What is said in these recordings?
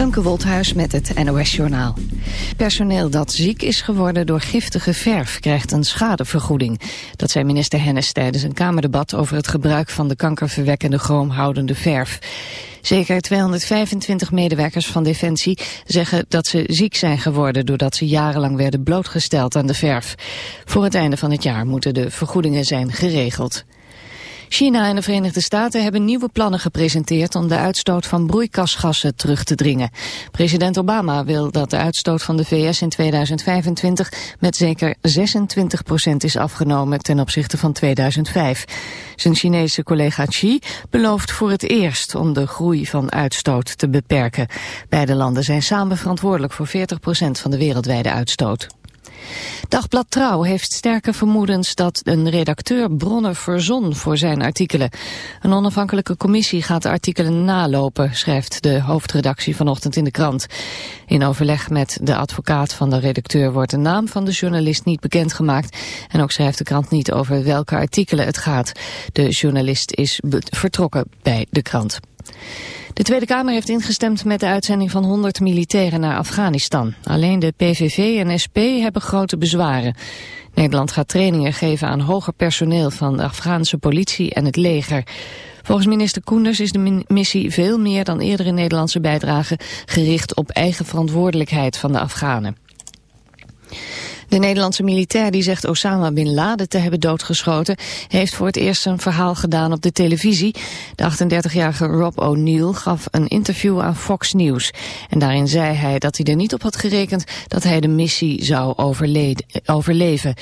Femke Wolthuis met het NOS Journaal. Personeel dat ziek is geworden door giftige verf krijgt een schadevergoeding. Dat zei minister Hennis tijdens een Kamerdebat over het gebruik van de kankerverwekkende chroomhoudende verf. Zeker 225 medewerkers van Defensie zeggen dat ze ziek zijn geworden doordat ze jarenlang werden blootgesteld aan de verf. Voor het einde van het jaar moeten de vergoedingen zijn geregeld. China en de Verenigde Staten hebben nieuwe plannen gepresenteerd om de uitstoot van broeikasgassen terug te dringen. President Obama wil dat de uitstoot van de VS in 2025 met zeker 26 procent is afgenomen ten opzichte van 2005. Zijn Chinese collega Xi belooft voor het eerst om de groei van uitstoot te beperken. Beide landen zijn samen verantwoordelijk voor 40 procent van de wereldwijde uitstoot. Dagblad Trouw heeft sterke vermoedens dat een redacteur bronnen verzon voor zijn artikelen. Een onafhankelijke commissie gaat de artikelen nalopen, schrijft de hoofdredactie vanochtend in de krant. In overleg met de advocaat van de redacteur wordt de naam van de journalist niet bekendgemaakt. En ook schrijft de krant niet over welke artikelen het gaat. De journalist is vertrokken bij de krant. De Tweede Kamer heeft ingestemd met de uitzending van 100 militairen naar Afghanistan. Alleen de PVV en SP hebben grote bezwaren. Nederland gaat trainingen geven aan hoger personeel van de Afghaanse politie en het leger. Volgens minister Koenders is de missie veel meer dan eerdere Nederlandse bijdragen gericht op eigen verantwoordelijkheid van de Afghanen. De Nederlandse militair die zegt Osama Bin Laden te hebben doodgeschoten... heeft voor het eerst een verhaal gedaan op de televisie. De 38-jarige Rob O'Neill gaf een interview aan Fox News. En daarin zei hij dat hij er niet op had gerekend... dat hij de missie zou overleven.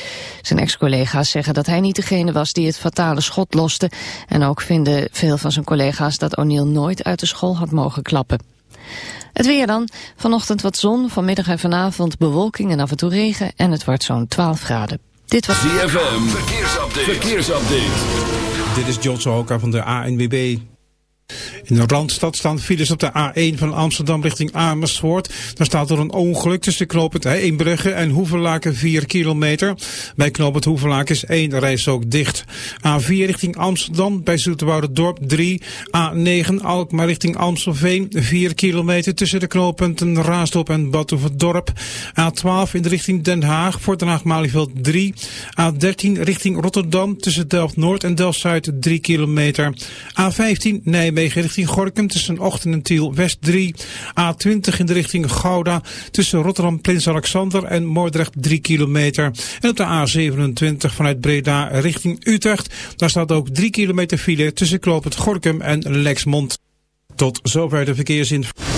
Zijn ex-collega's zeggen dat hij niet degene was die het fatale schot loste. En ook vinden veel van zijn collega's dat O'Neill nooit uit de school had mogen klappen. Het weer dan. Vanochtend wat zon, vanmiddag en vanavond bewolking en af en toe regen. En het wordt zo'n 12 graden. Dit was... ZFM, verkeersupdate. verkeersupdate. Dit is John Sohoka van de ANWB. In de Randstad staan files op de A1 van Amsterdam richting Amersfoort. Daar staat er een ongeluk tussen knooppunt Eembrugge en Hoevelaken 4 kilometer. Bij knooppunt Hoevelaken is één reis ook dicht. A4 richting Amsterdam bij Dorp 3. A9 Alkmaar richting Amstelveen 4 kilometer tussen de knooppunten Raasdorp en Batuverdorp. A12 in de richting Den Haag voor Den Haag-Malieveld 3. A13 richting Rotterdam tussen Delft-Noord en Delft-Zuid 3 kilometer. A15 Nijmegen Nijmegen richting Gorkum tussen Ochten en Tiel West 3. A20 in de richting Gouda tussen Rotterdam, Prins Alexander en Moordrecht 3 kilometer. En op de A27 vanuit Breda richting Utrecht. Daar staat ook 3 kilometer file tussen Kloopend Gorkum en Lexmond. Tot zover de verkeersinformatie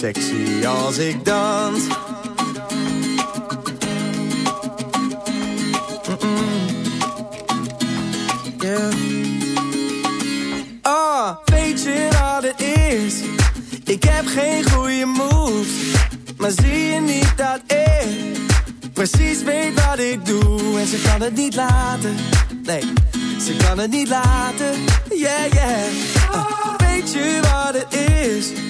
Sexy als ik dans. Ah, weet je wat het is? Ik heb geen goede moves, maar zie je niet dat ik precies weet wat ik doe en ze kan het niet laten. Nee, ze kan het niet laten. Yeah, yeah. Uh, weet je wat het is?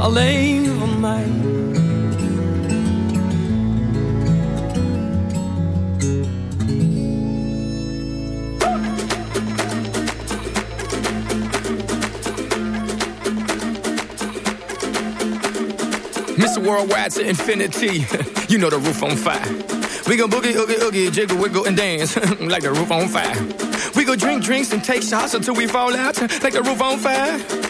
Alleen van mij. Mr. Worldwide to infinity. you know the roof on fire. We gon' boogie, oogie, oogie, jiggle, wiggle, and dance like the roof on fire. We go drink drinks and take shots until we fall out like the roof on fire.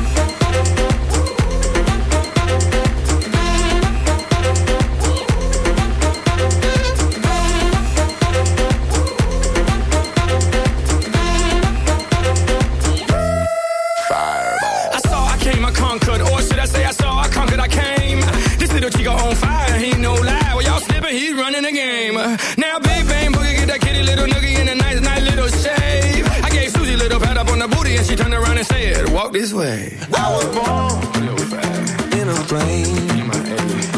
"Walk this way." I was born in a plane. Mama said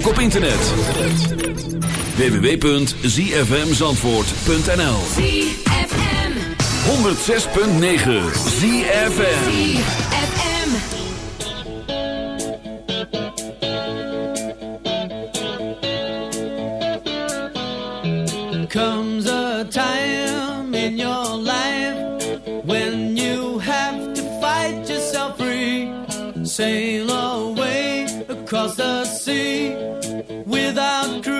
ook op internet. www.zfmzandvoort.nl 106.9 ZFM without true.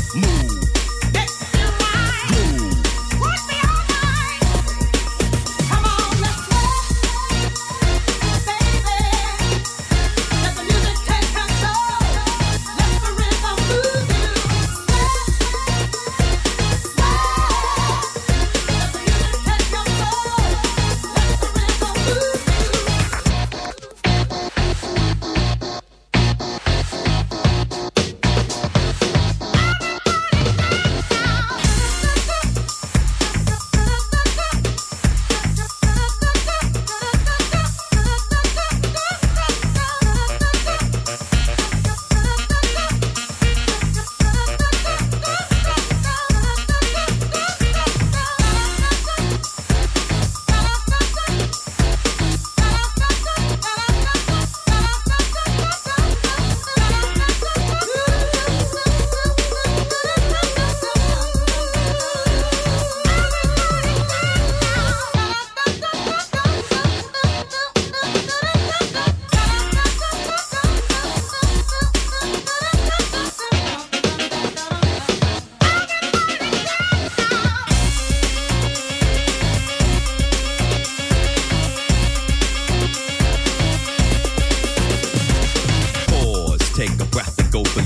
move.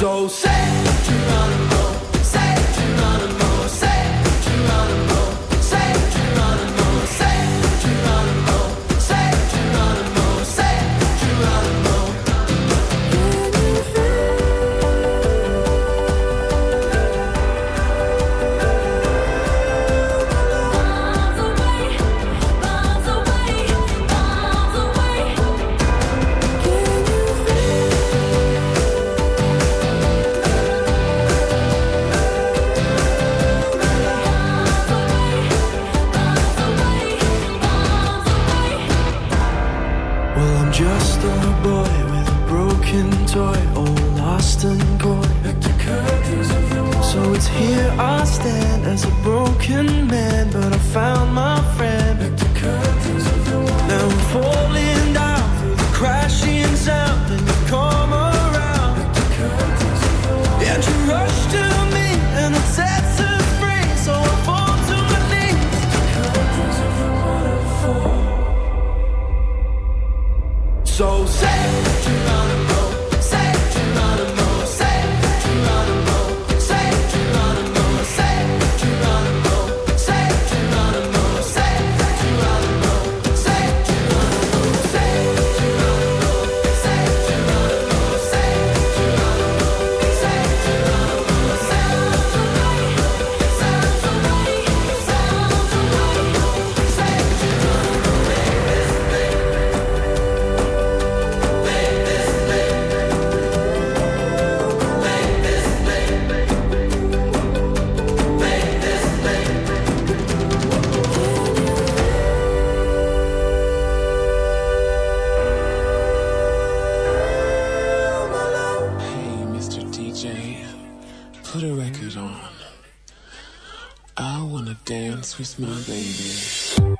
So say Christmas, baby.